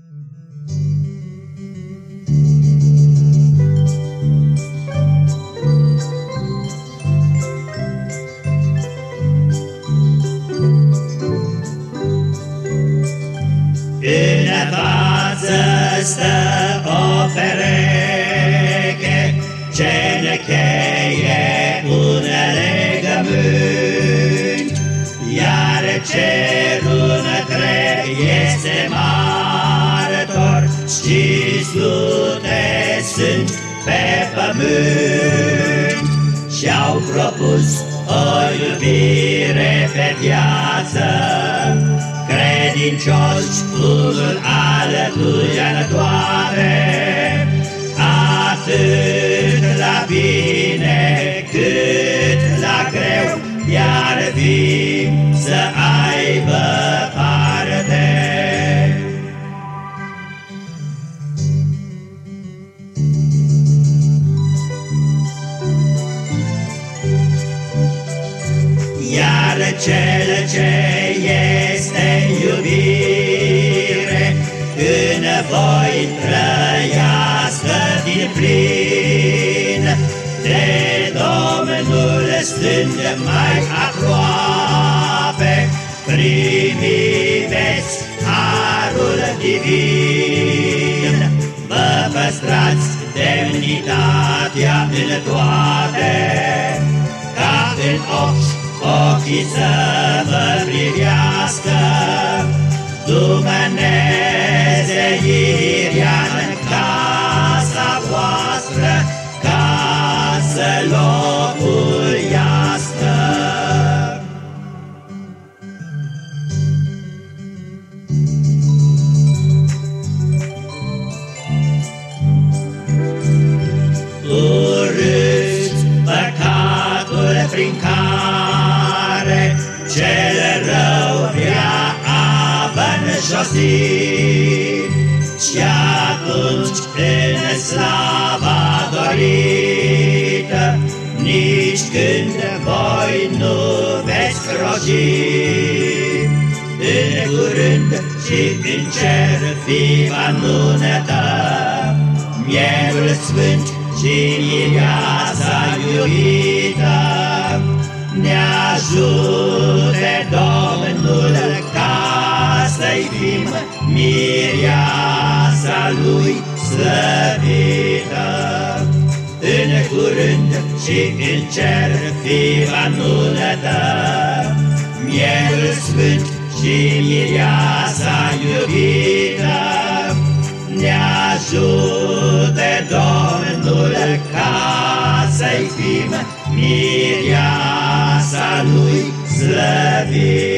În față stă o pereche ce ne cheie un legământ, iar cerul întreg este martor și sute sunt pe pământ și-au propus o iubire pe viață. Credincioși unul alătuia în toate, atât la bine cât la greu, iar vin să cel ce voi trăiască din plin, de Domnul stând mai aproape, primiți harul divin. Vă păstrați demnitatea în toate, ca în ochi ochii să vă privească, Dumnezeu avânjosit, și atunci în slava dorită, Nici când voi nu veți croji. În curând și în cer fi va nunătă, Mielul sfânt și mireasa iubită, Ne ajute să-i fim mireasa lui slăvită. În curând și în cer fi va nunătă, Mielul sfânt și mireasa iubită. Ne ajute Domnul ca să-i fim mireasa lui slăvită.